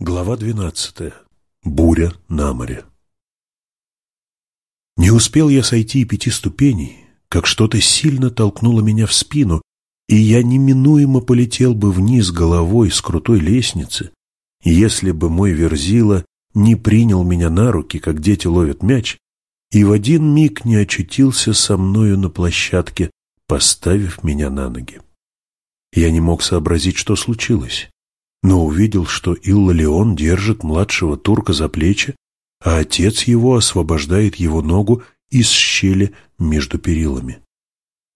Глава двенадцатая. Буря на море. Не успел я сойти и пяти ступеней, как что-то сильно толкнуло меня в спину, и я неминуемо полетел бы вниз головой с крутой лестницы, если бы мой верзила не принял меня на руки, как дети ловят мяч, и в один миг не очутился со мною на площадке, поставив меня на ноги. Я не мог сообразить, что случилось но увидел, что Иллалион держит младшего турка за плечи, а отец его освобождает его ногу из щели между перилами.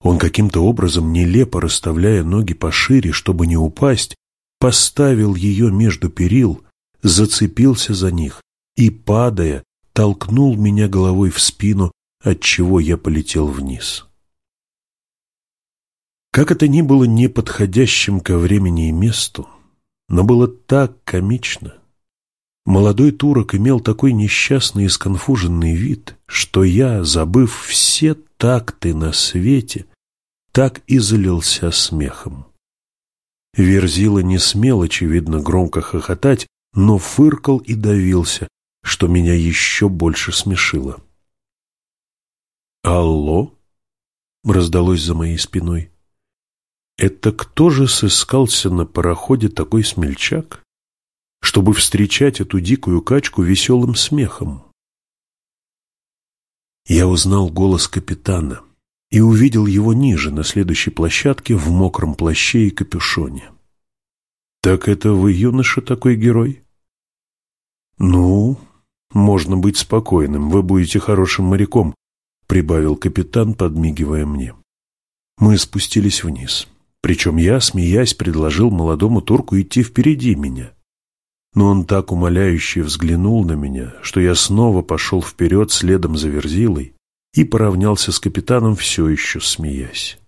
Он каким-то образом, нелепо расставляя ноги пошире, чтобы не упасть, поставил ее между перил, зацепился за них и, падая, толкнул меня головой в спину, отчего я полетел вниз. Как это ни было неподходящим ко времени и месту, но было так комично. Молодой турок имел такой несчастный и сконфуженный вид, что я, забыв все такты на свете, так и залился смехом. Верзила не смел, очевидно, громко хохотать, но фыркал и давился, что меня еще больше смешило. «Алло?» — раздалось за моей спиной. Это кто же сыскался на пароходе такой смельчак, чтобы встречать эту дикую качку веселым смехом? Я узнал голос капитана и увидел его ниже, на следующей площадке, в мокром плаще и капюшоне. «Так это вы, юноша, такой герой?» «Ну, можно быть спокойным, вы будете хорошим моряком», прибавил капитан, подмигивая мне. Мы спустились вниз. Причем я, смеясь, предложил молодому турку идти впереди меня. Но он так умоляюще взглянул на меня, что я снова пошел вперед следом за Верзилой и поравнялся с капитаном, все еще смеясь.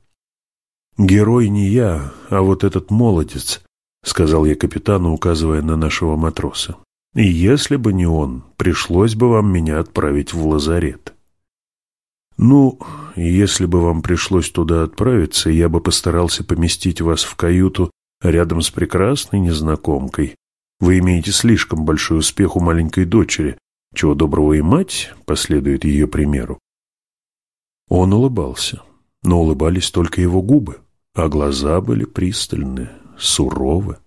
«Герой не я, а вот этот молодец», — сказал я капитану, указывая на нашего матроса. «И если бы не он, пришлось бы вам меня отправить в лазарет». «Ну, если бы вам пришлось туда отправиться, я бы постарался поместить вас в каюту рядом с прекрасной незнакомкой. Вы имеете слишком большой успех у маленькой дочери, чего доброго и мать последует ее примеру». Он улыбался, но улыбались только его губы, а глаза были пристальные, суровы.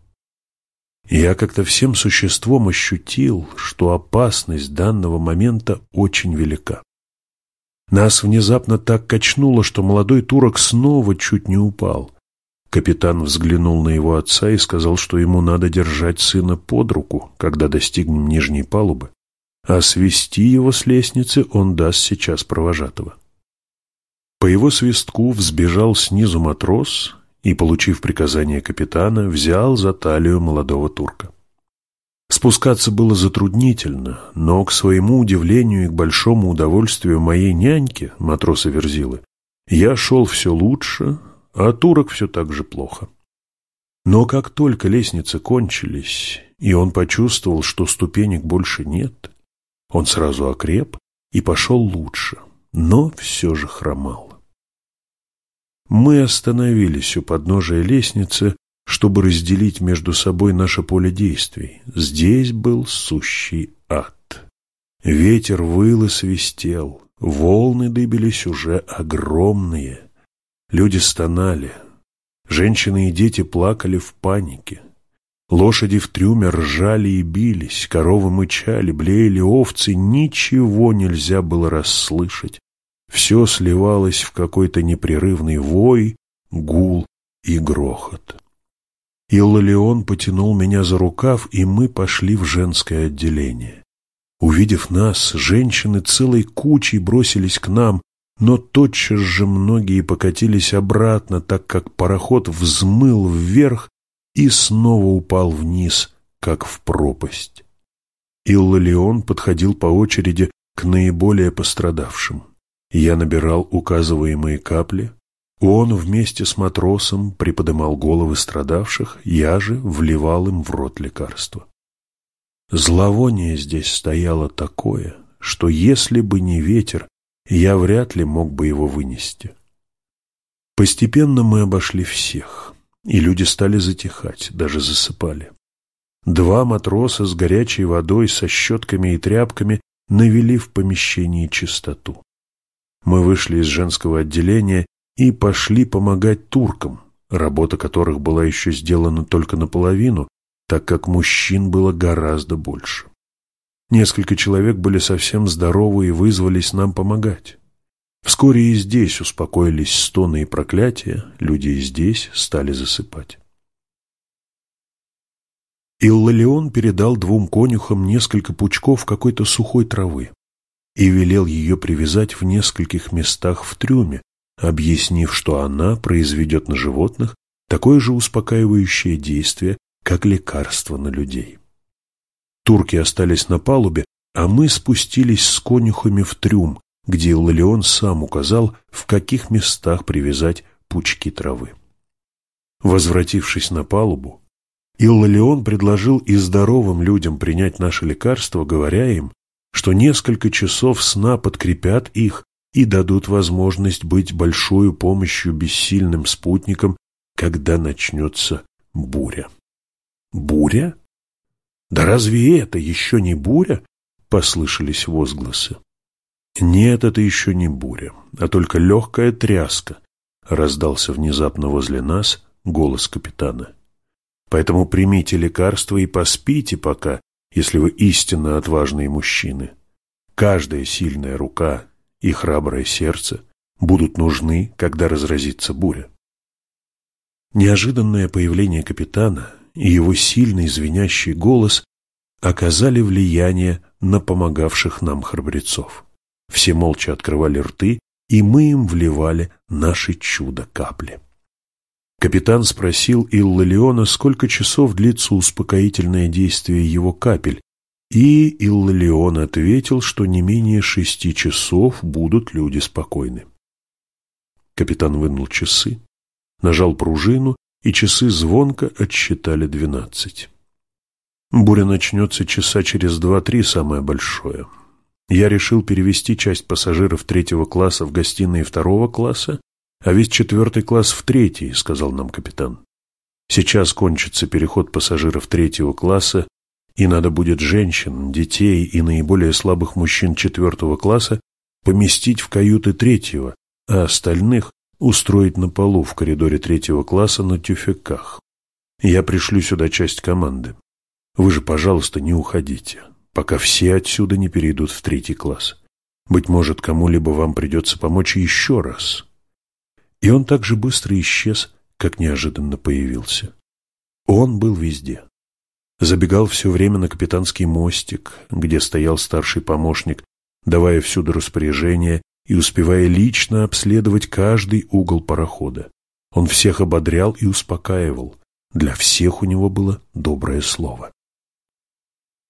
Я как-то всем существом ощутил, что опасность данного момента очень велика. Нас внезапно так качнуло, что молодой турок снова чуть не упал. Капитан взглянул на его отца и сказал, что ему надо держать сына под руку, когда достигнем нижней палубы, а свести его с лестницы он даст сейчас провожатого. По его свистку взбежал снизу матрос и, получив приказание капитана, взял за талию молодого турка. Спускаться было затруднительно, но, к своему удивлению и к большому удовольствию моей няньки, матроса Верзилы, я шел все лучше, а турок все так же плохо. Но как только лестницы кончились, и он почувствовал, что ступенек больше нет, он сразу окреп и пошел лучше, но все же хромал. Мы остановились у подножия лестницы, чтобы разделить между собой наше поле действий. Здесь был сущий ад. Ветер выл и свистел, волны дыбились уже огромные. Люди стонали, женщины и дети плакали в панике. Лошади в трюме ржали и бились, коровы мычали, блеяли овцы, ничего нельзя было расслышать. Все сливалось в какой-то непрерывный вой, гул и грохот. Иллалион потянул меня за рукав, и мы пошли в женское отделение. Увидев нас, женщины целой кучей бросились к нам, но тотчас же многие покатились обратно, так как пароход взмыл вверх и снова упал вниз, как в пропасть. Иллалион подходил по очереди к наиболее пострадавшим. Я набирал указываемые капли, он вместе с матросом приподымал головы страдавших, я же вливал им в рот лекарства. Зловоние здесь стояло такое, что если бы не ветер, я вряд ли мог бы его вынести. Постепенно мы обошли всех, и люди стали затихать, даже засыпали. Два матроса с горячей водой, со щетками и тряпками навели в помещении чистоту. Мы вышли из женского отделения и пошли помогать туркам, работа которых была еще сделана только наполовину, так как мужчин было гораздо больше. Несколько человек были совсем здоровы и вызвались нам помогать. Вскоре и здесь успокоились стоны и проклятия, люди и здесь стали засыпать. Иллалион передал двум конюхам несколько пучков какой-то сухой травы и велел ее привязать в нескольких местах в трюме, объяснив, что она произведет на животных такое же успокаивающее действие, как лекарство на людей. Турки остались на палубе, а мы спустились с конюхами в трюм, где Иллалион сам указал, в каких местах привязать пучки травы. Возвратившись на палубу, Иллалион предложил и здоровым людям принять наше лекарство, говоря им, что несколько часов сна подкрепят их и дадут возможность быть большой помощью бессильным спутникам, когда начнется буря. «Буря? Да разве это еще не буря?» — послышались возгласы. «Нет, это еще не буря, а только легкая тряска», — раздался внезапно возле нас голос капитана. «Поэтому примите лекарство и поспите пока, если вы истинно отважные мужчины. Каждая сильная рука и храброе сердце будут нужны, когда разразится буря». Неожиданное появление капитана и его сильный звенящий голос оказали влияние на помогавших нам храбрецов. Все молча открывали рты, и мы им вливали наши чудо-капли. Капитан спросил Иллалиона, сколько часов длится успокоительное действие его капель, и Иллалион ответил, что не менее шести часов будут люди спокойны. Капитан вынул часы, нажал пружину, и часы звонко отсчитали двенадцать. Буря начнется часа через два-три, самое большое. Я решил перевести часть пассажиров третьего класса в гостиные второго класса, а весь четвертый класс в третий, сказал нам капитан. Сейчас кончится переход пассажиров третьего класса, и надо будет женщин, детей и наиболее слабых мужчин четвертого класса поместить в каюты третьего, а остальных устроить на полу в коридоре третьего класса на тюфяках. Я пришлю сюда часть команды. Вы же, пожалуйста, не уходите пока все отсюда не перейдут в третий класс. Быть может, кому-либо вам придется помочь еще раз. И он так же быстро исчез, как неожиданно появился. Он был везде. Забегал все время на капитанский мостик, где стоял старший помощник, давая всюду распоряжения и успевая лично обследовать каждый угол парохода. Он всех ободрял и успокаивал. Для всех у него было доброе слово.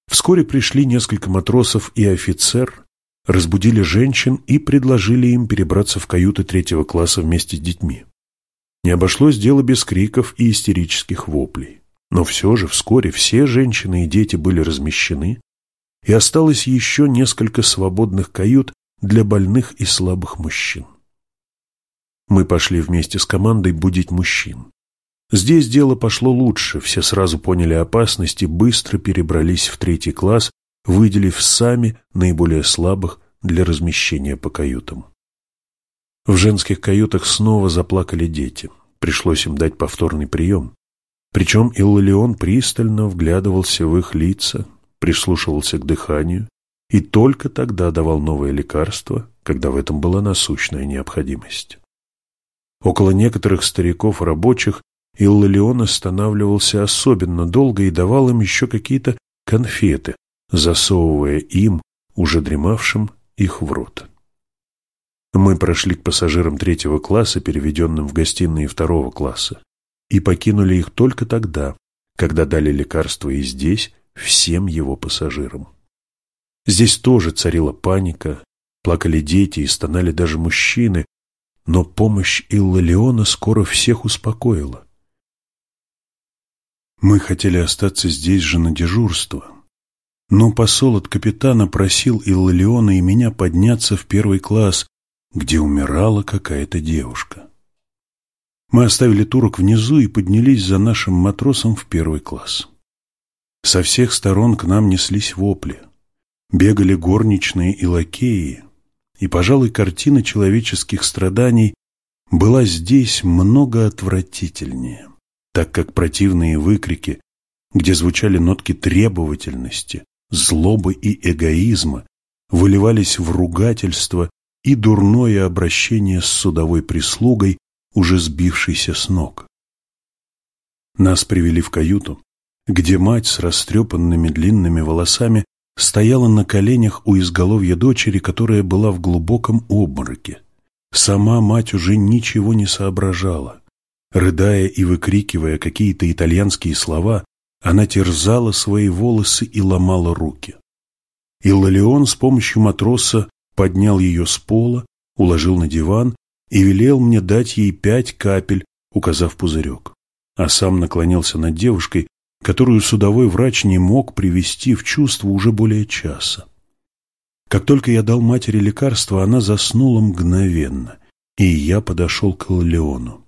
Вскоре пришли несколько матросов и офицер, разбудили женщин и предложили им перебраться в каюты третьего класса вместе с детьми. Не обошлось дело без криков и истерических воплей. Но все же вскоре все женщины и дети были размещены, и осталось еще несколько свободных кают для больных и слабых мужчин. Мы пошли вместе с командой будить мужчин. Здесь дело пошло лучше, все сразу поняли опасность и быстро перебрались в третий класс, выделив сами наиболее слабых для размещения по каютам. В женских каютах снова заплакали дети. Пришлось им дать повторный прием. Причем Иллалион пристально вглядывался в их лица, прислушивался к дыханию и только тогда давал новое лекарство, когда в этом была насущная необходимость. Около некоторых стариков рабочих Иллалион останавливался особенно долго и давал им еще какие-то конфеты, засовывая им, уже дремавшим, их в рот. Мы прошли к пассажирам третьего класса, переведенным в гостиные второго класса, и покинули их только тогда, когда дали лекарство и здесь всем его пассажирам. Здесь тоже царила паника, плакали дети и стонали даже мужчины, но помощь Иллалиона скоро всех успокоила. Мы хотели остаться здесь же на дежурство, но посол от капитана просил Иллалиона и меня подняться в первый класс, где умирала какая-то девушка. Мы оставили турок внизу и поднялись за нашим матросом в первый класс. Со всех сторон к нам неслись вопли. Бегали горничные и лакеи, и, пожалуй, картина человеческих страданий была здесь много отвратительнее, так как противные выкрики, где звучали нотки требовательности, злобы и эгоизма, выливались в ругательство и дурное обращение с судовой прислугой, уже сбившейся с ног. Нас привели в каюту, где мать с растрепанными длинными волосами стояла на коленях у изголовья дочери, которая была в глубоком обмороке. Сама мать уже ничего не соображала. Рыдая и выкрикивая какие-то итальянские слова, она терзала свои волосы и ломала руки. Иллалион с помощью матроса поднял ее с пола, уложил на диван и велел мне дать ей пять капель, указав пузырек. А сам наклонился над девушкой, которую судовой врач не мог привести в чувство уже более часа. Как только я дал матери лекарство, она заснула мгновенно, и я подошел к Иллалиону.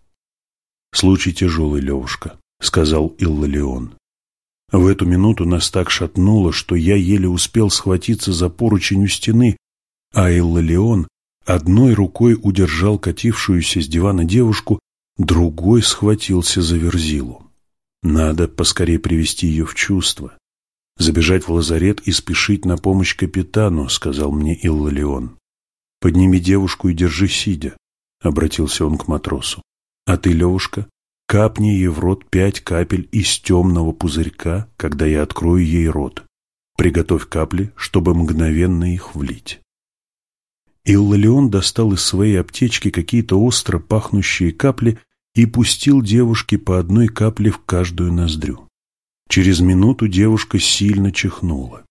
«Случай тяжелый, Левушка», — сказал Иллалион. В эту минуту нас так шатнуло, что я еле успел схватиться за поручень у стены, а Иллалион одной рукой удержал катившуюся с дивана девушку, другой схватился за верзилу. Надо поскорее привести ее в чувство. Забежать в лазарет и спешить на помощь капитану, сказал мне Иллалион. Подними девушку и держи сидя, обратился он к матросу. А ты, Левушка, капни ей в рот пять капель из темного пузырька, когда я открою ей рот. Приготовь капли, чтобы мгновенно их влить. Иллалион достал из своей аптечки какие-то остро пахнущие капли и пустил девушке по одной капле в каждую ноздрю. Через минуту девушка сильно чихнула.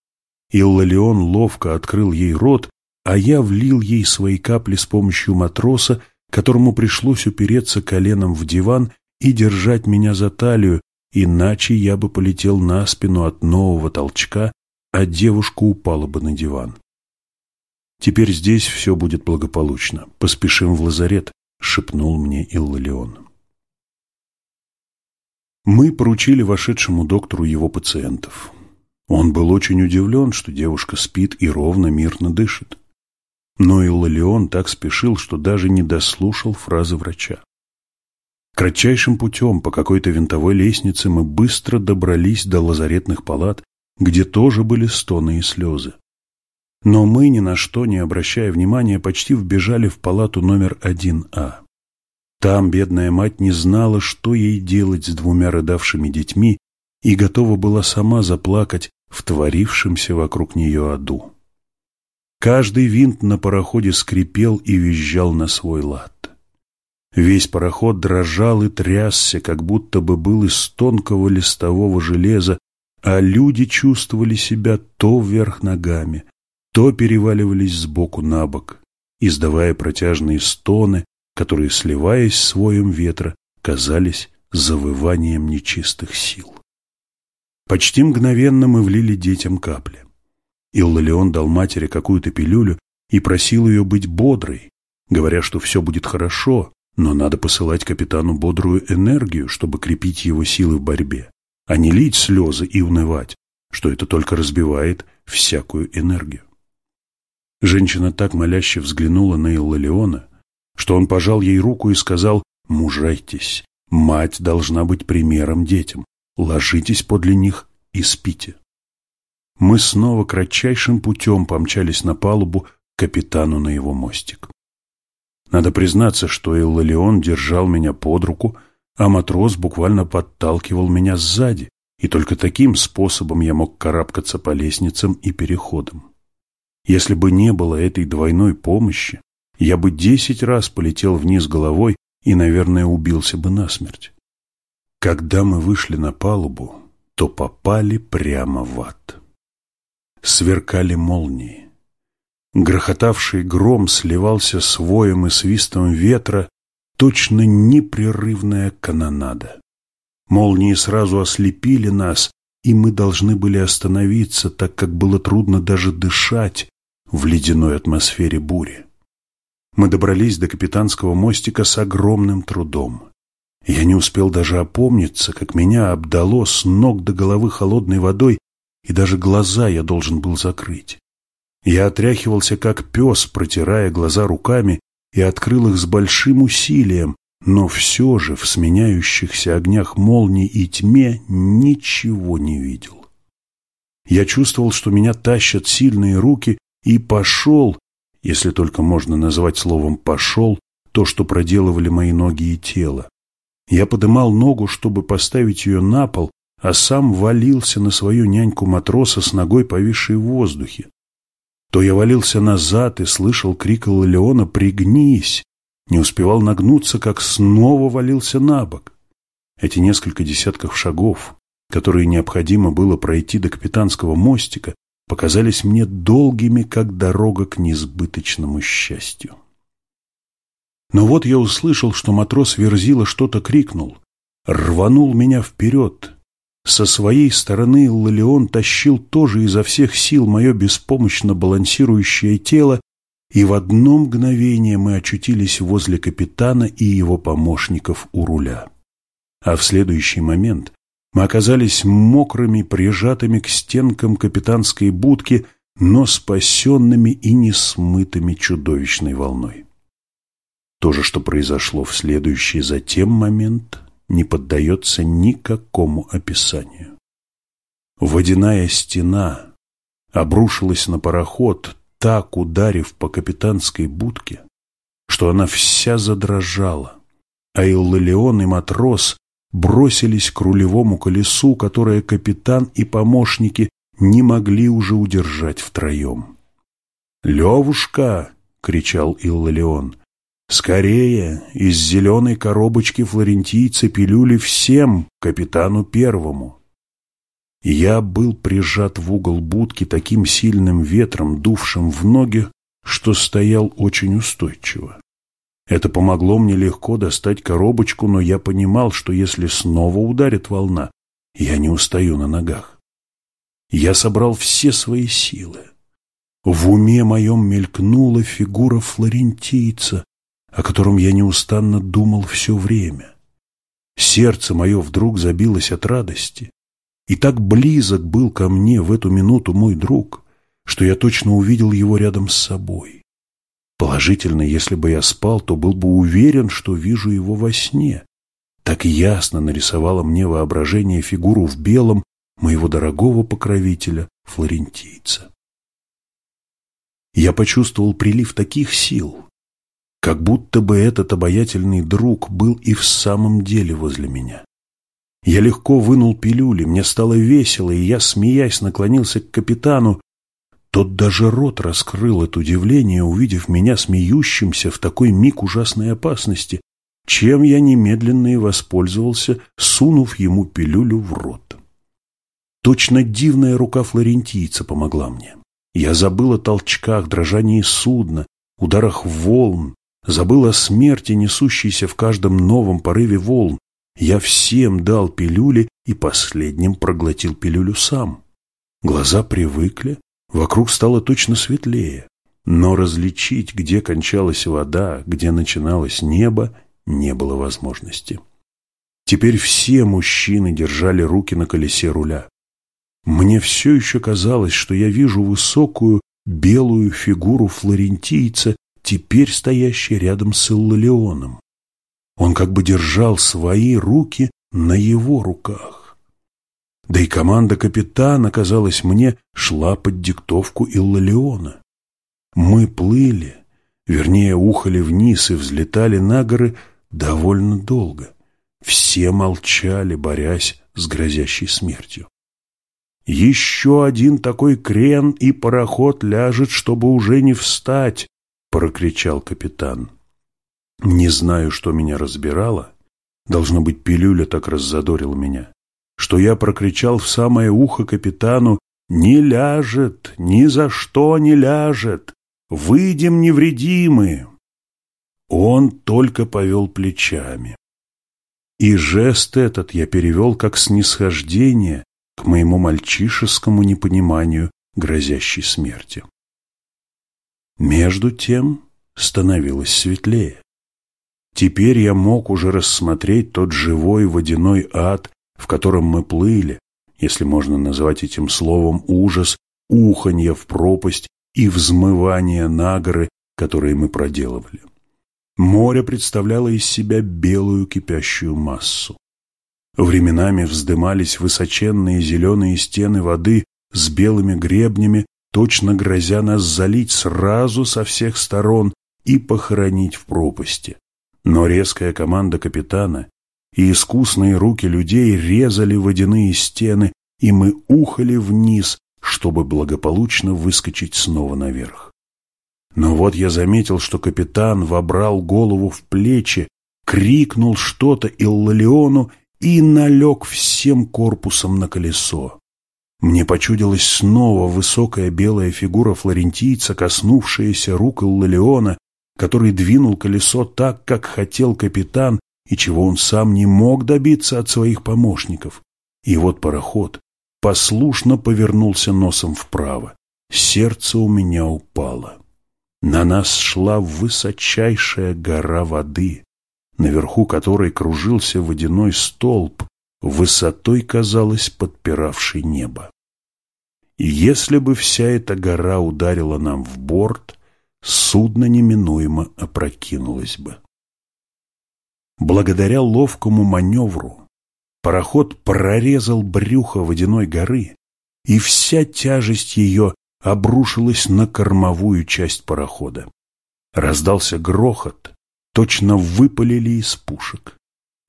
Иллалион ловко открыл ей рот, а я влил ей свои капли с помощью матроса, которому пришлось упереться коленом в диван и держать меня за талию, иначе я бы полетел на спину от нового толчка, а девушка упала бы на диван. «Теперь здесь все будет благополучно. Поспешим в лазарет», — шепнул мне Иллалион. Мы поручили вошедшему доктору его пациентов. Он был очень удивлен, что девушка спит и ровно, мирно дышит. Но Иллалион так спешил, что даже не дослушал фразы врача. Кратчайшим путем по какой-то винтовой лестнице мы быстро добрались до лазаретных палат, где тоже были стоны и слезы. Но мы, ни на что не обращая внимания, почти вбежали в палату номер 1А. Там бедная мать не знала, что ей делать с двумя рыдавшими детьми и готова была сама заплакать в творившемся вокруг нее аду. Каждый винт на пароходе скрипел и визжал на свой лад. Весь пароход дрожал и трясся, как будто бы был из тонкого листового железа, а люди чувствовали себя то вверх ногами, то переваливались сбоку на бок, издавая протяжные стоны, которые, сливаясь с воем ветра, казались завыванием нечистых сил. Почти мгновенно мы влили детям капли. Иллалион дал матери какую-то пилюлю и просил ее быть бодрой, говоря, что все будет хорошо, но надо посылать капитану бодрую энергию, чтобы крепить его силы в борьбе, а не лить слезы и унывать, что это только разбивает всякую энергию. Женщина так моляще взглянула на Иллалиона, что он пожал ей руку и сказал «Мужайтесь, мать должна быть примером детям, ложитесь подле них и спите». Мы снова кратчайшим путем помчались на палубу к капитану на его мостик. Надо признаться, что Иллалион держал меня под руку, а матрос буквально подталкивал меня сзади, и только таким способом я мог карабкаться по лестницам и переходам. Если бы не было этой двойной помощи, я бы десять раз полетел вниз головой и, наверное, убился бы насмерть. Когда мы вышли на палубу, то попали прямо в ад. Сверкали молнии. Грохотавший гром сливался с воем и свистом ветра, точно непрерывная канонада. Молнии сразу ослепили нас, и мы должны были остановиться, так как было трудно даже дышать в ледяной атмосфере бури. Мы добрались до капитанского мостика с огромным трудом. Я не успел даже опомниться, как меня обдало с ног до головы холодной водой, и даже глаза я должен был закрыть. Я отряхивался, как пес, протирая глаза руками, и открыл их с большим усилием, но все же в сменяющихся огнях молний и тьме ничего не видел. Я чувствовал, что меня тащат сильные руки, и пошел, если только можно назвать словом «пошел», то, что проделывали мои ноги и тело. Я подымал ногу, чтобы поставить ее на пол, а сам валился на свою няньку-матроса с ногой, повисшей в воздухе. То я валился назад и слышал крик Леона «Пригнись!», не успевал нагнуться, как снова валился на бок. Эти несколько десятков шагов, которые необходимо было пройти до капитанского мостика, показались мне долгими, как дорога к несбыточному счастью. Но вот я услышал, что матрос Верзила что-то крикнул, рванул меня вперед. Со своей стороны Лалеон тащил тоже изо всех сил мое беспомощно балансирующее тело, и в одно мгновение мы очутились возле капитана и его помощников у руля. А в следующий момент мы оказались мокрыми, прижатыми к стенкам капитанской будки, но спасенными и не смытыми чудовищной волной. То же, что произошло в следующий затем момент, не поддается никакому описанию. Водяная стена обрушилась на пароход, так ударив по капитанской будке, что она вся задрожала, а Иллалион и матрос бросились к рулевому колесу, которое капитан и помощники не могли уже удержать втроем. «Левушка!» — кричал Иллалион. «Скорее! Из зеленой коробочки флорентийцы пилюли всем, капитану первому!» Я был прижат в угол будки таким сильным ветром, дувшим в ноги, что стоял очень устойчиво. Это помогло мне легко достать коробочку, но я понимал, что если снова ударит волна, я не устаю на ногах. Я собрал все свои силы. В уме моем мелькнула фигура флорентийца, о котором я неустанно думал все время. Сердце мое вдруг забилось от радости, и так близок был ко мне в эту минуту мой друг, что я точно увидел его рядом с собой. Положительно, если бы я спал, то был бы уверен, что вижу его во сне. Так ясно нарисовало мне воображение фигуру в белом моего дорогого покровителя, флорентийца. Я почувствовал прилив таких сил, как будто бы этот обаятельный друг был и в самом деле возле меня. Я легко вынул пилюли, мне стало весело, и я, смеясь, наклонился к капитану, тот даже рот раскрыл от удивления, увидев меня смеющимся в такой миг ужасной опасности, чем я немедленно и воспользовался, сунув ему пилюлю в рот. Точно дивная рука флорентийца помогла мне. Я забыл о толчках, дрожании судна, ударах волн, забыл о смерти, несущейся в каждом новом порыве волн. Я всем дал пилюли и последним проглотил пилюлю сам. Глаза привыкли, Вокруг стало точно светлее, но различить, где кончалась вода, где начиналось небо, не было возможности. Теперь все мужчины держали руки на колесе руля. Мне все еще казалось, что я вижу высокую белую фигуру флорентийца, теперь стоящей рядом с Иллалионом. Он как бы держал свои руки на его руках. Да и команда капитана, казалось мне, шла под диктовку Иллалиона. Мы плыли, вернее, ухали вниз и взлетали на горы довольно долго. Все молчали, борясь с грозящей смертью. «Еще один такой крен, и пароход ляжет, чтобы уже не встать!» — прокричал капитан. Не знаю, что меня разбирало. Должно быть, пилюля так раззадорила меня что я прокричал в самое ухо капитану «Не ляжет, ни за что не ляжет! Выйдем невредимы!» Он только повел плечами. И жест этот я перевел как снисхождение к моему мальчишескому непониманию грозящей смерти. Между тем становилось светлее. Теперь я мог уже рассмотреть тот живой водяной ад, в котором мы плыли, если можно назвать этим словом ужас, уханье в пропасть и взмывание на горы, которые мы проделывали. Море представляло из себя белую кипящую массу. Временами вздымались высоченные зеленые стены воды с белыми гребнями, точно грозя нас залить сразу со всех сторон и похоронить в пропасти. Но резкая команда капитана и искусные руки людей резали водяные стены, и мы ухали вниз, чтобы благополучно выскочить снова наверх. Но вот я заметил, что капитан вобрал голову в плечи, крикнул что-то Иллалиону и налег всем корпусом на колесо. Мне почудилась снова высокая белая фигура флорентийца, коснувшаяся рук Иллалиона, который двинул колесо так, как хотел капитан, и чего он сам не мог добиться от своих помощников. И вот пароход послушно повернулся носом вправо. Сердце у меня упало. На нас шла высочайшая гора воды, наверху которой кружился водяной столб, высотой, казалось, подпиравший небо. И если бы вся эта гора ударила нам в борт, судно неминуемо опрокинулось бы. Благодаря ловкому маневру пароход прорезал брюхо водяной горы, и вся тяжесть ее обрушилась на кормовую часть парохода. Раздался грохот, точно выпалили из пушек.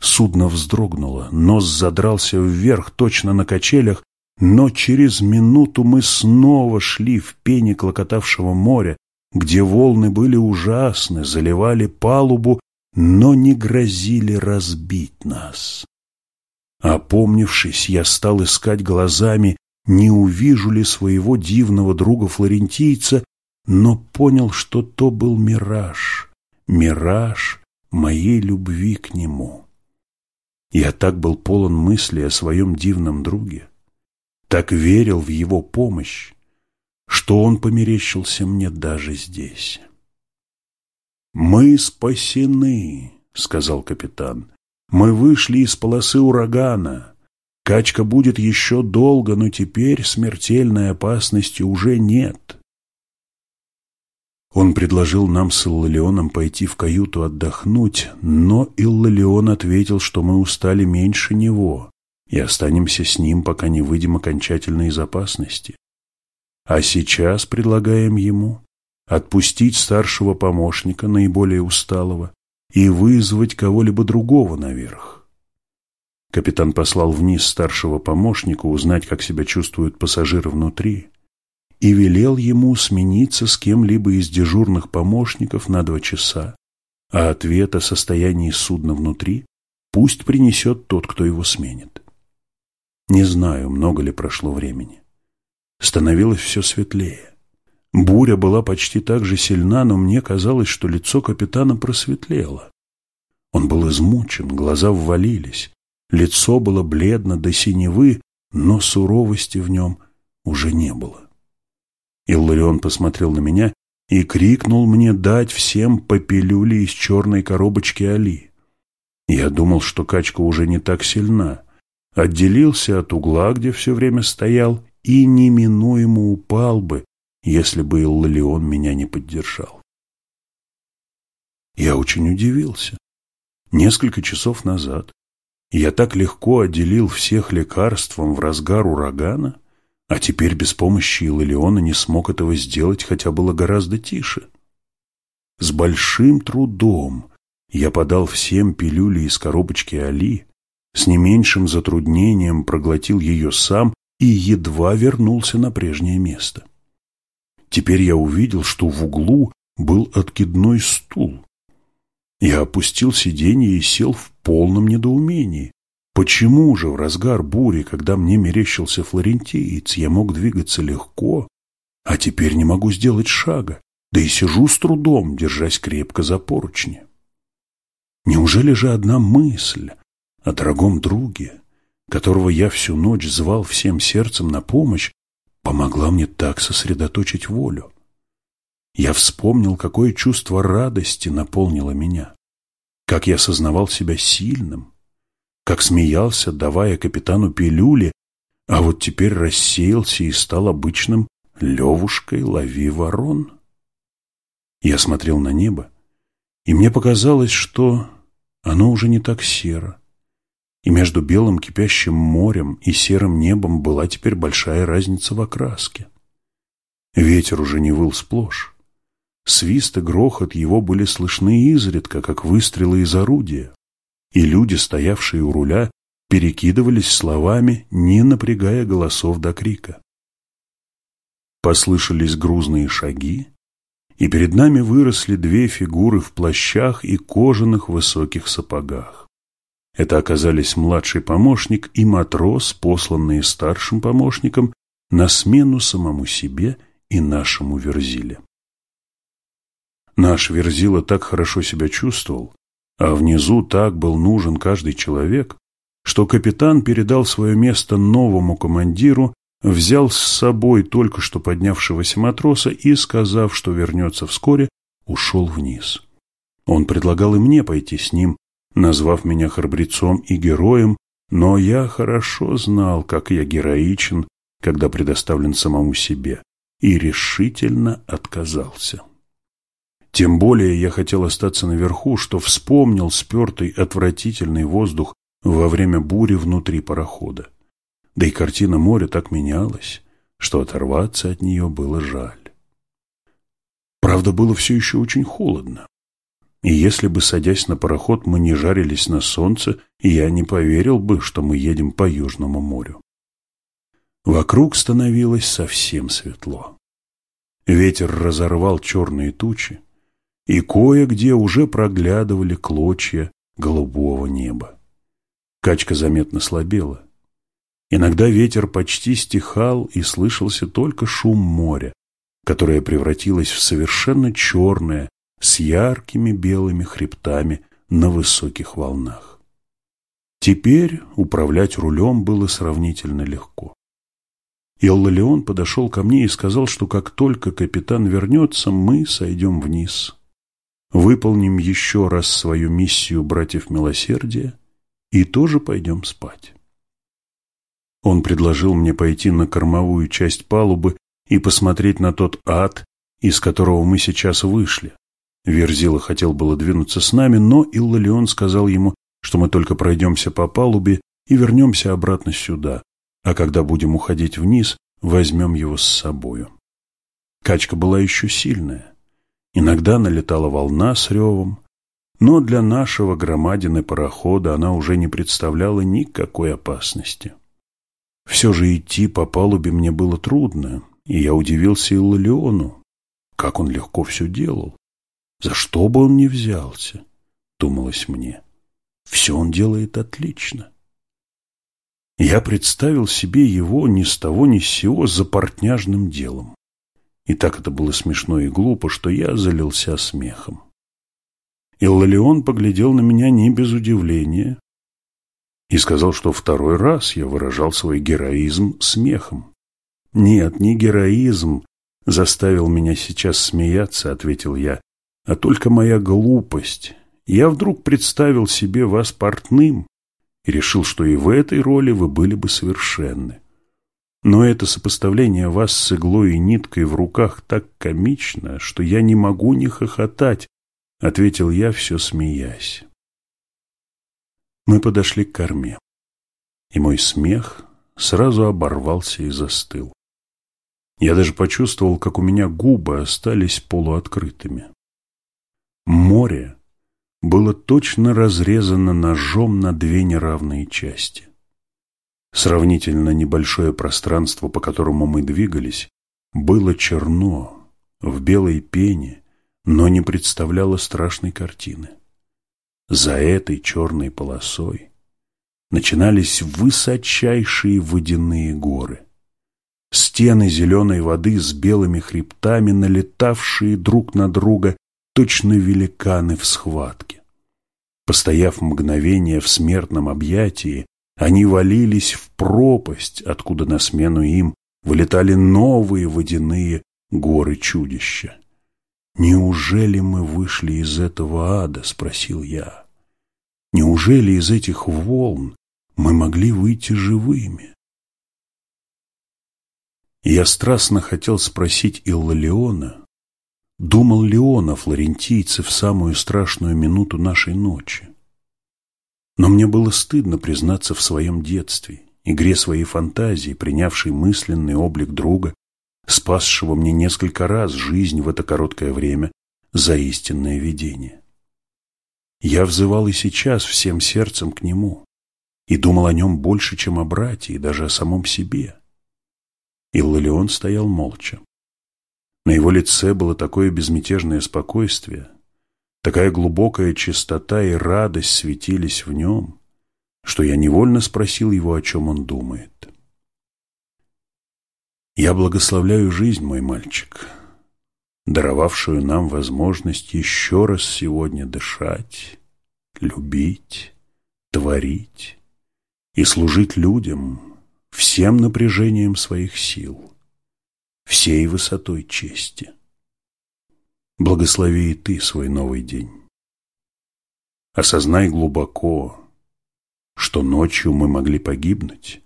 Судно вздрогнуло, нос задрался вверх, точно на качелях, но через минуту мы снова шли в пене клокотавшего моря, где волны были ужасны, заливали палубу, но не грозили разбить нас. Опомнившись, я стал искать глазами не увижу ли своего дивного друга-флорентийца, но понял, что то был мираж, мираж моей любви к нему. Я так был полон мысли о своем дивном друге, так верил в его помощь, что он померещился мне даже здесь. «Мы спасены», — сказал капитан. «Мы вышли из полосы урагана. Качка будет еще долго, но теперь смертельной опасности уже нет. Он предложил нам с Иллалионом пойти в каюту отдохнуть, но Иллалион ответил, что мы устали меньше него и останемся с ним, пока не выйдем окончательно из опасности. А сейчас предлагаем ему отпустить старшего помощника, наиболее усталого, и вызвать кого-либо другого наверх. Капитан послал вниз старшего помощника узнать, как себя чувствуют пассажиры внутри, и велел ему смениться с кем-либо из дежурных помощников на два часа, а ответ о состоянии судна внутри пусть принесет тот, кто его сменит. Не знаю, много ли прошло времени. Становилось все светлее. Буря была почти так же сильна, но мне казалось, что лицо капитана просветлело. Он был измучен, глаза ввалились, Лицо было бледно до синевы, но суровости в нем уже не было. Илларион посмотрел на меня и крикнул мне дать всем по пилюле из черной коробочки Али. Я думал, что качка уже не так сильна. Отделился от угла, где все время стоял, и неминуемо упал бы, если бы Иллалион меня не поддержал. Я очень удивился. Несколько часов назад я так легко отделил всех лекарством в разгар урагана, а теперь без помощи Илалиона не смог этого сделать, хотя было гораздо тише. С большим трудом я подал всем пилюли из коробочки Али, с не меньшим затруднением проглотил ее сам и едва вернулся на прежнее место. Теперь я увидел, что в углу был откидной стул, я опустил сиденье и сел в полном недоумении. Почему же в разгар бури, когда мне мерещился флорентиец, я мог двигаться легко, а теперь не могу сделать шага, да и сижу с трудом, держась крепко за поручни? Неужели же одна мысль о дорогом друге, которого я всю ночь звал всем сердцем на помощь, помогла мне так сосредоточить волю? Я вспомнил, какое чувство радости наполнило меня. как я сознавал себя сильным, как смеялся, давая капитану пилюли, а вот теперь рассеялся и стал обычным Левушкой лови ворон. Я смотрел на небо, и мне показалось, что оно уже не так серо. И между белым кипящим морем и серым небом была теперь большая разница в окраске. Ветер уже не выл сплошь. Свист и грохот его были слышны изредка, как выстрелы из орудия, и люди, стоявшие у руля, перекидывались словами, не напрягая голосов до крика. Послышались грузные шаги, и перед нами выросли две фигуры в плащах и кожаных высоких сапогах. Это оказались младший помощник и матрос, посланные старшим помощником на смену самому себе и нашему Верзиле. Наш Верзила так хорошо себя чувствовал, а внизу так был нужен каждый человек, что капитан передал свое место новому командиру взял с собой только что поднявшегося матроса и, сказав, что вернется вскоре, ушел вниз. Он предлагал и мне пойти с ним, назвав меня храбрецом и героем, но я хорошо знал, как я героичен, когда предоставлен самому себе, и решительно отказался. Тем более я хотел остаться наверху, что вспомнил спертый отвратительный воздух во время бури внутри парохода. Да и картина моря так менялась, что оторваться от нее было жаль. Правда, было все еще очень холодно. И если бы, садясь на пароход, мы не жарились на солнце, я не поверил бы, что мы едем по Южному морю. Вокруг становилось совсем светло. Ветер разорвал черные тучи, и кое-где уже проглядывали клочья голубого неба. Качка заметно слабела. Иногда ветер почти стихал, и слышался только шум моря, которое превратилось в совершенно черное, с яркими белыми хребтами на высоких волнах. Теперь управлять рулем было сравнительно легко. Иллалион подошел ко мне и сказал, что как только капитан вернется, мы сойдем вниз. Выполним еще раз свою миссию братьев милосердия и тоже пойдем спать. Он предложил мне пойти на кормовую часть палубы и посмотреть на тот ад, из которого мы сейчас вышли. Верзила хотел было двинуться с нами, но Иллалион сказал ему, что мы только пройдемся по палубе и вернемся обратно сюда, а когда будем уходить вниз, возьмем его с собою. Качка была еще сильная. Иногда налетала волна с ревом, но для нашего громадины парохода она уже не представляла никакой опасности. Все же идти по палубе мне было трудно, и я удивился Иллиону. Как он легко все делал. За что бы он ни взялся, думалось мне. Все он делает отлично. Я представил себе его ни с того ни с сего за портняжным делом. И так это было смешно и глупо, что я залился смехом. Иллалион поглядел на меня не без удивления, и сказал, что второй раз я выражал свой героизм смехом. «Нет, не героизм заставил меня сейчас смеяться», — ответил я, — «а только моя глупость. Я вдруг представил себе вас портным и решил, что и в этой роли вы были бы совершенны. Но это сопоставление вас с иглой и ниткой в руках так комично, что я не могу не хохотать», — ответил я, все смеясь. Мы подошли к корме, и мой смех сразу оборвался и застыл. Я даже почувствовал, как у меня губы остались полуоткрытыми. Море было точно разрезано ножом на две неравные части. Сравнительно небольшое пространство, по которому мы двигались, было черно, в белой пене, но не представляло страшной картины. За этой черной полосой начинались высочайшие водяные горы. Стены зеленой воды с белыми хребтами, налетавшие друг на друга, точно великаны в схватке. Постояв мгновение в смертном объятии, они валились в пропасть, откуда на смену им вылетали новые водяные горы чудища. «Неужели мы вышли из этого ада?» — спросил я. Неужели из этих волн мы могли выйти живыми? Я страстно хотел спросить Иллалиона, думал ли он о флорентийце в самую страшную минуту нашей ночи. Но мне было стыдно признаться в своем детстве, игре своей фантазии, принявшей мысленный облик друга, спасшего мне несколько раз жизнь в это короткое время за истинное видение. Я взывал и сейчас всем сердцем к нему и думал о нем больше, чем о брате и даже о самом себе. Иллалион стоял молча. На его лице было такое безмятежное спокойствие, такая глубокая чистота и радость светились в нем, что я невольно спросил его, о чем он думает. «Я благословляю жизнь, мой мальчик», даровавшую нам возможность еще раз сегодня дышать, любить, творить и служить людям всем напряжением своих сил, всей высотой чести. Благослови и ты свой новый день. Осознай глубоко, что ночью мы могли погибнуть,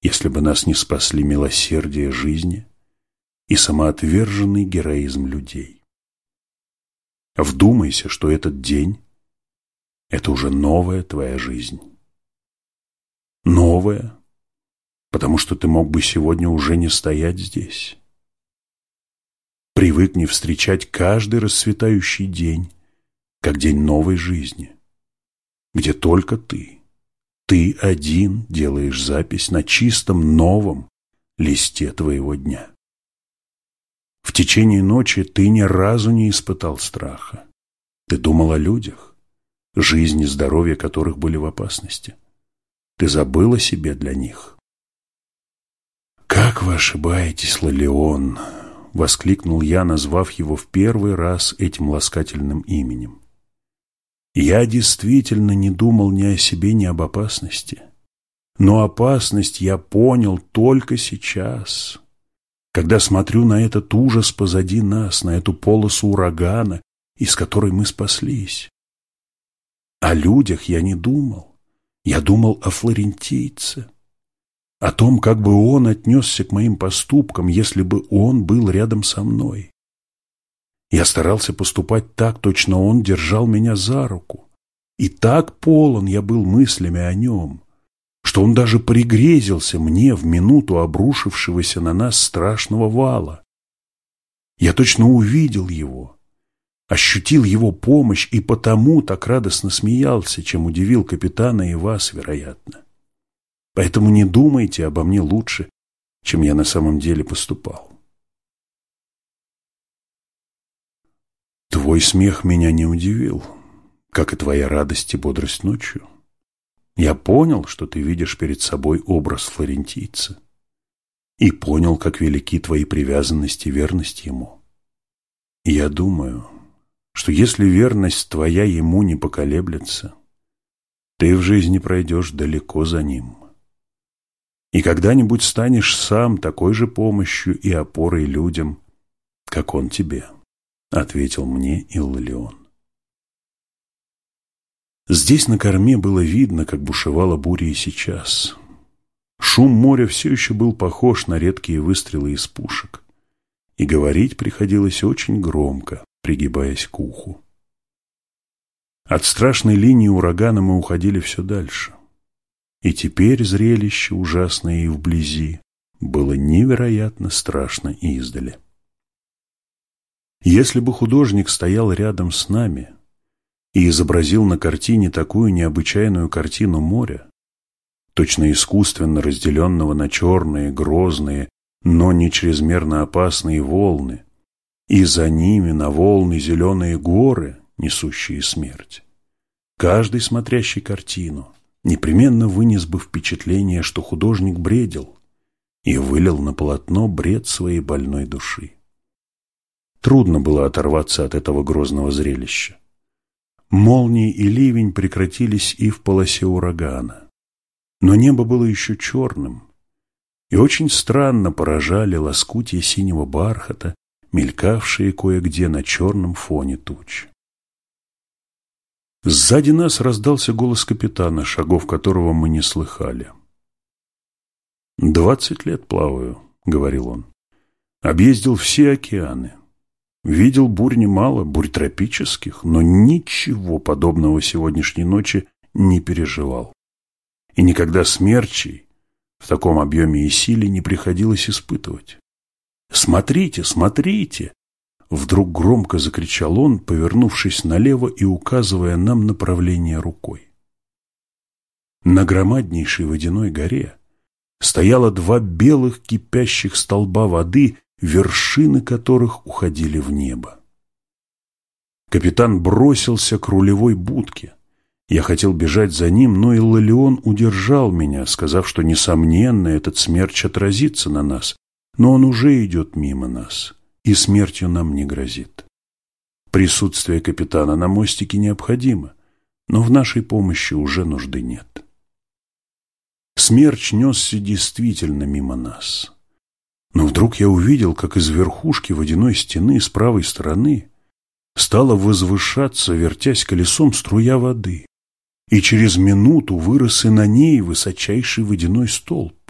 если бы нас не спасли милосердие жизни и самоотверженный героизм людей. Вдумайся, что этот день – это уже новая твоя жизнь. Новая, потому что ты мог бы сегодня уже не стоять здесь. Привыкни встречать каждый расцветающий день, как день новой жизни, где только ты, ты один делаешь запись на чистом новом листе твоего дня. В течение ночи ты ни разу не испытал страха. Ты думал о людях, жизнь и здоровье которых были в опасности. Ты забыл о себе для них. «Как вы ошибаетесь, Лолеон!» — воскликнул я, назвав его в первый раз этим ласкательным именем. «Я действительно не думал ни о себе, ни об опасности. Но опасность я понял только сейчас, когда смотрю на этот ужас позади нас, на эту полосу урагана, из которой мы спаслись. О людях я не думал. Я думал о флорентийце, о том, как бы он отнесся к моим поступкам, если бы он был рядом со мной. Я старался поступать так, точно он держал меня за руку. И так полон я был мыслями о нем, что он даже пригрезился мне в минуту обрушившегося на нас страшного вала. Я точно увидел его, ощутил его помощь и потому так радостно смеялся, чем удивил капитана и вас, вероятно. Поэтому не думайте обо мне лучше, чем я на самом деле поступал. Твой смех меня не удивил, как и твоя радость и бодрость ночью. Я понял, что ты видишь перед собой образ флорентийца. И понял, как велики твои привязанности и верность ему. И я думаю, что если верность твоя ему не поколеблется, ты в жизни пройдешь далеко за ним. И когда-нибудь станешь сам такой же помощью и опорой людям, как он тебе, — ответил мне Иллион. Здесь на корме было видно, как бушевала буря и сейчас. Шум моря все еще был похож на редкие выстрелы из пушек. И говорить приходилось очень громко, пригибаясь к уху. От страшной линии урагана мы уходили все дальше. И теперь зрелище, ужасное и вблизи, было невероятно страшно издали. Если бы художник стоял рядом с нами, и изобразил на картине такую необычайную картину моря, точно искусственно разделенного на черные, грозные, но не чрезмерно опасные волны, и за ними на волны зеленые горы, несущие смерть. Каждый смотрящий картину непременно вынес бы впечатление, что художник бредил и вылил на полотно бред своей больной души. Трудно было оторваться от этого грозного зрелища. Молнии и ливень прекратились и в полосе урагана. Но небо было еще черным, и очень странно поражали лоскутья синего бархата, мелькавшие кое-где на черном фоне туч. Сзади нас раздался голос капитана, шагов которого мы не слыхали. «Двадцать лет плаваю», — говорил он. «Объездил все океаны. Видел бурь немало, бурь тропических, но ничего подобного сегодняшней ночи не переживал. И никогда смерчей в таком объеме и силе не приходилось испытывать. «Смотрите, смотрите!» Вдруг громко закричал он, повернувшись налево и указывая нам направление рукой. На громаднейшей водяной горе стояло два белых кипящих столба воды, вершины которых уходили в небо. Капитан бросился к рулевой будке. Я хотел бежать за ним, но Иллалион удержал меня, сказав, что, несомненно, этот смерч отразится на нас, но он уже идет мимо нас, и смертью нам не грозит. Присутствие капитана на мостике необходимо, но в нашей помощи уже нужды нет. Смерч несся действительно мимо нас. Но вдруг я увидел, как из верхушки водяной стены с правой стороны стала возвышаться, вертясь колесом, струя воды и через минуту вырос и на ней высочайший водяной столб.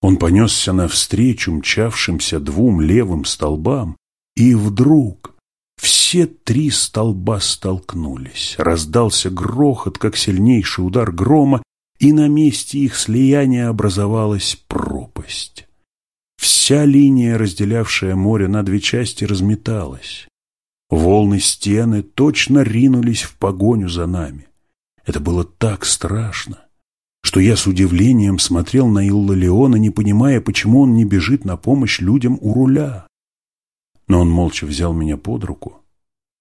Он понесся навстречу мчавшимся двум левым столбам, и вдруг все три столба столкнулись. Раздался грохот, как сильнейший удар грома, и на месте их слияния образовалась пропасть. Вся линия, разделявшая море на две части, разметалась. Волны стены точно ринулись в погоню за нами. Это было так страшно, что я с удивлением смотрел на Илла Леона, не понимая, почему он не бежит на помощь людям у руля. Но он молча взял меня под руку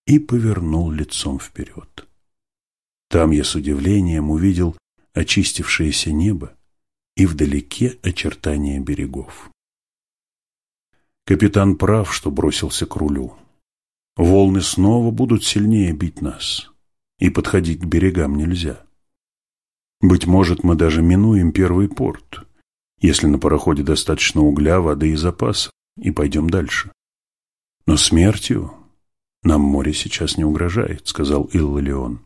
и повернул лицом вперед. Там я с удивлением увидел очистившееся небо и вдалеке очертания берегов. Капитан прав, что бросился к рулю. Волны снова будут сильнее бить нас и подходить к берегам нельзя. Быть может, мы даже минуем первый порт, если на пароходе достаточно угля, воды и запасов, и пойдем дальше. Но смертью нам море сейчас не угрожает, сказал Иллалион.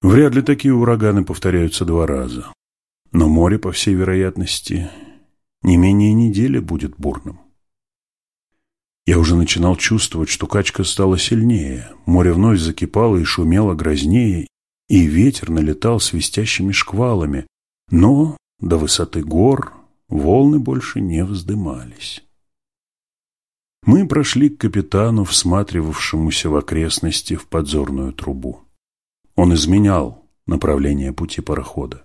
Вряд ли такие ураганы повторяются два раза. Но море, по всей вероятности, не менее недели будет бурным. Я уже начинал чувствовать, что качка стала сильнее, море вновь закипало и шумело грознее, и ветер налетал свистящими шквалами, но до высоты гор волны больше не вздымались. Мы прошли к капитану, всматривавшемуся в окрестности в подзорную трубу. Он изменял направление пути парохода.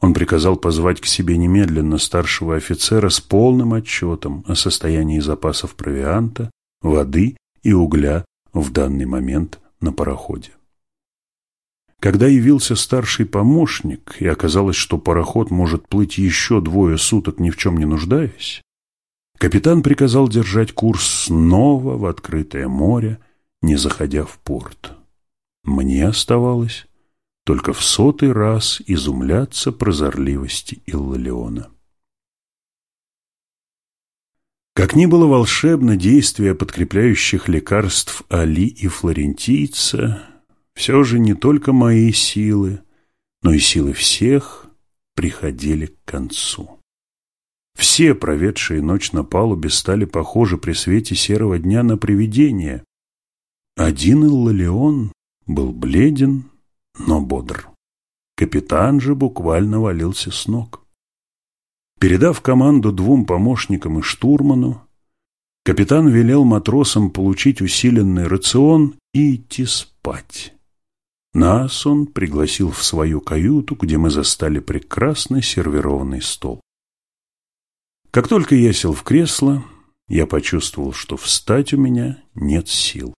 Он приказал позвать к себе немедленно старшего офицера с полным отчетом о состоянии запасов провианта, воды и угля в данный момент на пароходе. Когда явился старший помощник, и оказалось, что пароход может плыть еще двое суток, ни в чем не нуждаясь, капитан приказал держать курс снова в открытое море, не заходя в порт. Мне оставалось только в сотый раз изумляться прозорливости Иллалиона. Как ни было волшебно действие подкрепляющих лекарств Али и флорентийца, все же не только мои силы, но и силы всех приходили к концу. Все, проведшие ночь на палубе, стали похожи при свете серого дня на привидения. Один Иллалион был бледен, но бодр. Капитан же буквально валился с ног. Передав команду двум помощникам и штурману, капитан велел матросам получить усиленный рацион и идти спать. Нас он пригласил в свою каюту, где мы застали прекрасный сервированный стол. Как только я сел в кресло, я почувствовал, что встать у меня нет сил.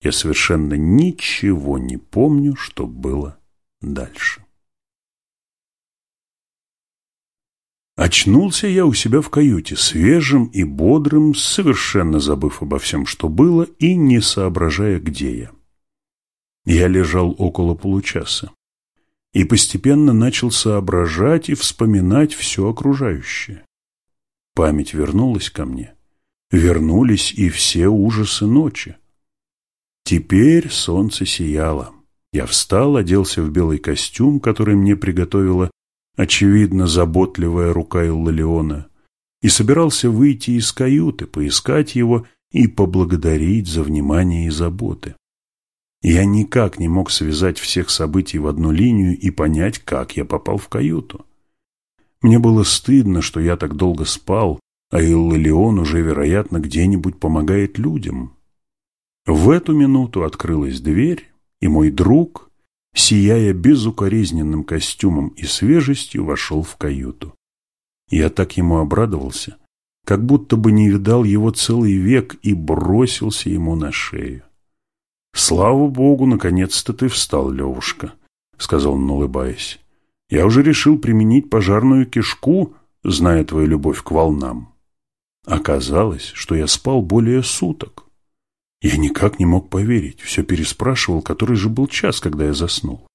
Я совершенно ничего не помню, что было дальше. Очнулся я у себя в каюте, свежим и бодрым, совершенно забыв обо всем, что было, и не соображая, где я. Я лежал около получаса и постепенно начал соображать и вспоминать все окружающее. Память вернулась ко мне. Вернулись и все ужасы ночи. Теперь солнце сияло. Я встал, оделся в белый костюм, который мне приготовила, очевидно, заботливая рука Иллалиона, и собирался выйти из каюты, поискать его и поблагодарить за внимание и заботы. Я никак не мог связать всех событий в одну линию и понять, как я попал в каюту. Мне было стыдно, что я так долго спал, а Иллалион уже, вероятно, где-нибудь помогает людям. В эту минуту открылась дверь, и мой друг, сияя безукоризненным костюмом и свежестью, вошел в каюту. Я так ему обрадовался, как будто бы не видал его целый век и бросился ему на шею. «Слава Богу, наконец-то ты встал, Левушка», — сказал он, улыбаясь. «Я уже решил применить пожарную кишку, зная твою любовь к волнам. Оказалось, что я спал более суток. Я никак не мог поверить, все переспрашивал, который же был час, когда я заснул.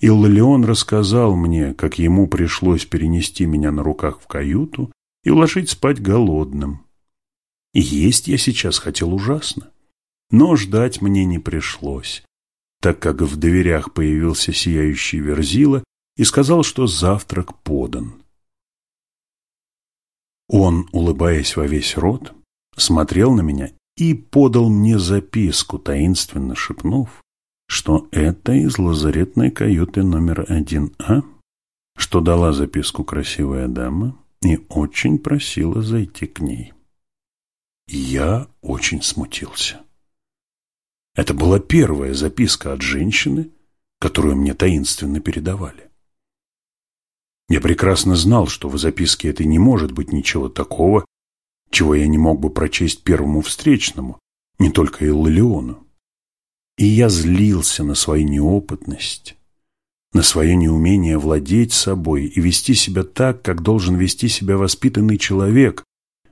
Иллалион рассказал мне, как ему пришлось перенести меня на руках в каюту и уложить спать голодным. И есть я сейчас хотел ужасно. Но ждать мне не пришлось, так как в дверях появился сияющий верзила и сказал, что завтрак подан. Он, улыбаясь во весь рот, смотрел на меня и подал мне записку, таинственно шепнув, что это из лазаретной каюты номер один А, что дала записку красивая дама и очень просила зайти к ней. Я очень смутился. Это была первая записка от женщины, которую мне таинственно передавали. Я прекрасно знал, что в записке этой не может быть ничего такого, чего я не мог бы прочесть первому встречному, не только Иллиону. И я злился на свою неопытность, на свое неумение владеть собой и вести себя так, как должен вести себя воспитанный человек,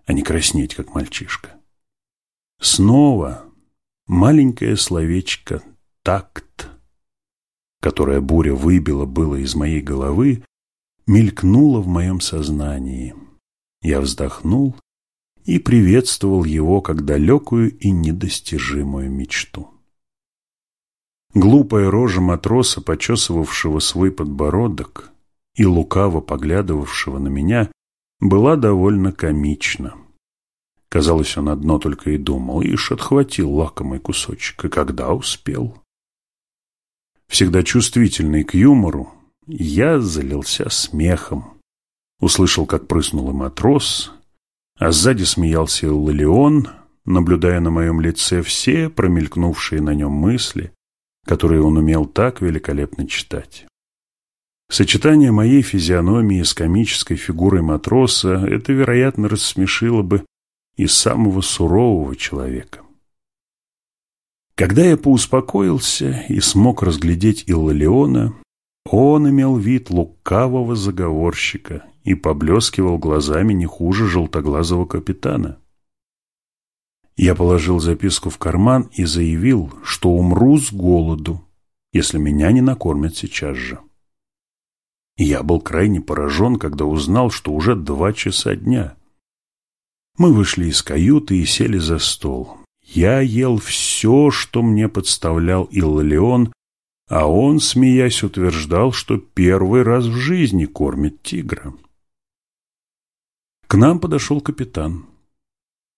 а не краснеть, как мальчишка. Снова маленькое словечко «такт», которое буря выбила было из моей головы, мелькнуло в моем сознании. Я вздохнул и приветствовал его как далекую и недостижимую мечту. Глупая рожа матроса, почесывавшего свой подбородок и лукаво поглядывавшего на меня, была довольно комична. Казалось, он одно только и думал, ишь отхватил лакомый кусочек, и когда успел. Всегда чувствительный к юмору, я залился смехом. Услышал, как прыснул и матрос, а сзади смеялся и Лолеон, наблюдая на моем лице все промелькнувшие на нем мысли, которые он умел так великолепно читать. Сочетание моей физиономии с комической фигурой матроса это, вероятно, рассмешило бы и самого сурового человека. Когда я поуспокоился и смог разглядеть Иллалиона, он имел вид лукавого заговорщика и поблескивал глазами не хуже желтоглазого капитана. Я положил записку в карман и заявил, что умру с голоду, если меня не накормят сейчас же. Я был крайне поражен, когда узнал, что уже два часа дня – мы вышли из каюты и сели за стол. Я ел все, что мне подставлял Иллалион, а он, смеясь, утверждал, что первый раз в жизни кормит тигра. К нам подошел капитан.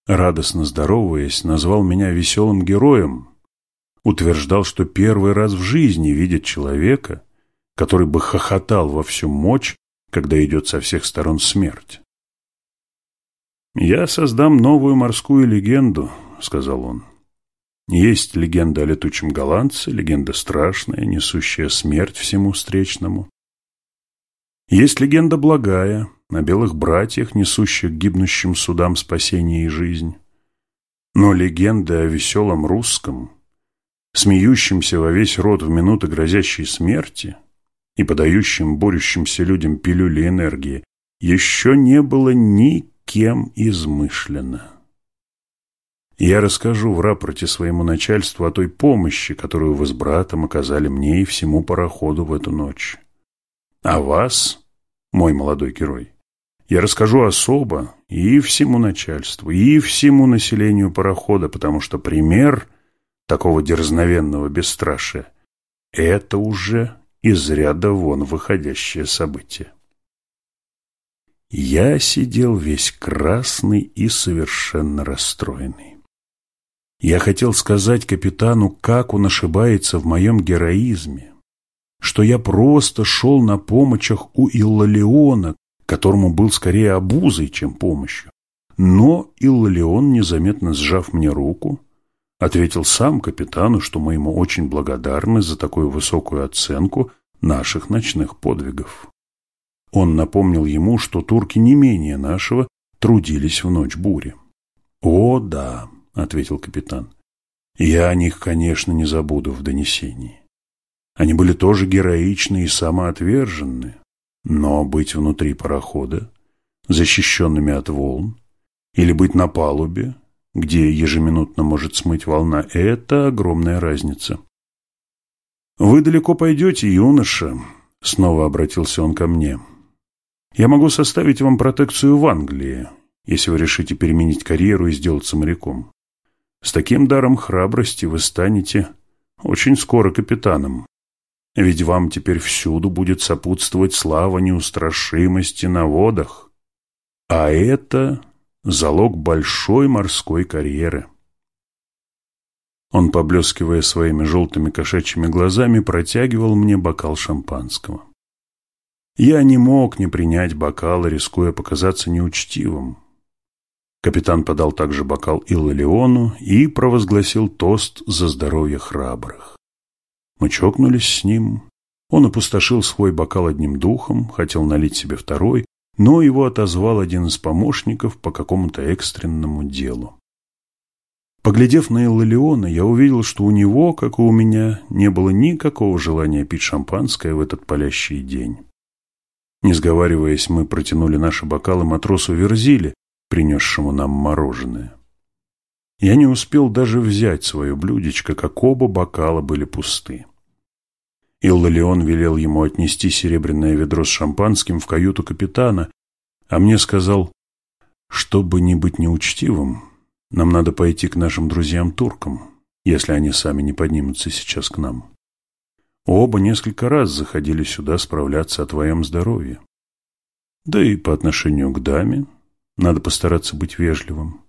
Радостно здороваясь, назвал меня веселым героем, утверждал, что первый раз в жизни видит человека, который бы хохотал во всю мочь, когда идет со всех сторон смерть. «Я создам новую морскую легенду», — сказал он. «Есть легенда о летучем голландце, легенда страшная, несущая смерть всему встречному. Есть легенда благая, о белых братьях, несущих гибнущим судам спасение и жизнь. Но легенда о веселом русском, смеющемся во весь рот в минуты грозящей смерти и подающим борющимся людям пилюли энергии, еще не было ни кем измышленно. Я расскажу в рапорте своему начальству о той помощи, которую вы с братом оказали мне и всему пароходу в эту ночь. А вас, мой молодой герой, я расскажу особо и всему начальству, и всему населению парохода, потому что пример такого дерзновенного бесстрашия, это уже из ряда вон выходящее событие. Я сидел весь красный и совершенно расстроенный. Я хотел сказать капитану, как он ошибается в моем героизме, что я просто шел на помощах у Иллалиона, которому был скорее обузой, чем помощью. Но Иллалион, незаметно сжав мне руку, ответил сам капитану, что мы ему очень благодарны за такую высокую оценку наших ночных подвигов. Он напомнил ему, что турки не менее нашего трудились в ночь бури. «О, да», — ответил капитан, — «я о них, конечно, не забуду в донесении. Они были тоже героичны и самоотверженны, но быть внутри парохода, защищенными от волн, или быть на палубе, где ежеминутно может смыть волна, это огромная разница. «Вы далеко пойдете, юноша», — снова обратился он ко мне. Я могу составить вам протекцию в Англии, если вы решите переменить карьеру и сделаться моряком. С таким даром храбрости вы станете очень скоро капитаном. Ведь вам теперь всюду будет сопутствовать слава неустрашимости на водах. А это залог большой морской карьеры. Он, поблескивая своими желтыми кошачьими глазами, протягивал мне бокал шампанского. Я не мог не принять бокала, рискуя показаться неучтивым. Капитан подал также бокал Иллалиону и провозгласил тост за здоровье храбрых. Мы чокнулись с ним. Он опустошил свой бокал одним духом, хотел налить себе второй, но его отозвал один из помощников по какому-то экстренному делу. Поглядев на Иллалиона, я увидел, что у него, как и у меня, не было никакого желания пить шампанское в этот палящий день. Не сговариваясь, мы протянули наши бокалы матросу Верзиле, принесшему нам мороженое. Я не успел даже взять свое блюдечко, как оба бокала были пусты. Иллалион велел ему отнести серебряное ведро с шампанским в каюту капитана, а мне сказал, чтобы не быть неучтивым, нам надо пойти к нашим друзьям-туркам, если они сами не поднимутся сейчас к нам. Оба несколько раз заходили сюда справляться о твоем здоровье. Да и по отношению к даме надо постараться быть вежливым.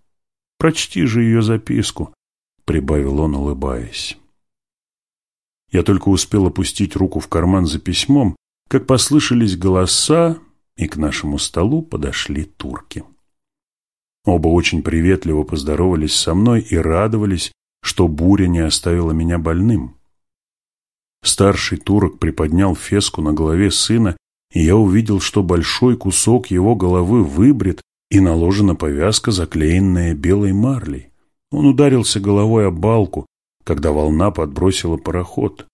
Прочти же ее записку, — прибавил он, улыбаясь. Я только успел опустить руку в карман за письмом, как послышались голоса, и к нашему столу подошли турки. Оба очень приветливо поздоровались со мной и радовались, что буря не оставила меня больным. Старший турок приподнял феску на голове сына, и я увидел, что большой кусок его головы выбрит и наложена повязка, заклеенная белой марлей. Он ударился головой о балку, когда волна подбросила пароход.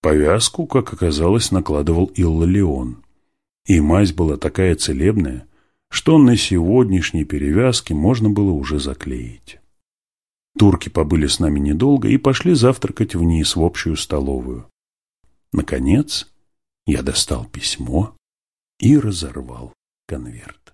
Повязку, как оказалось, накладывал Иллалион. И мазь была такая целебная, что на сегодняшней перевязке можно было уже заклеить. Турки побыли с нами недолго и пошли завтракать вниз в общую столовую. Наконец, я достал письмо и разорвал конверт.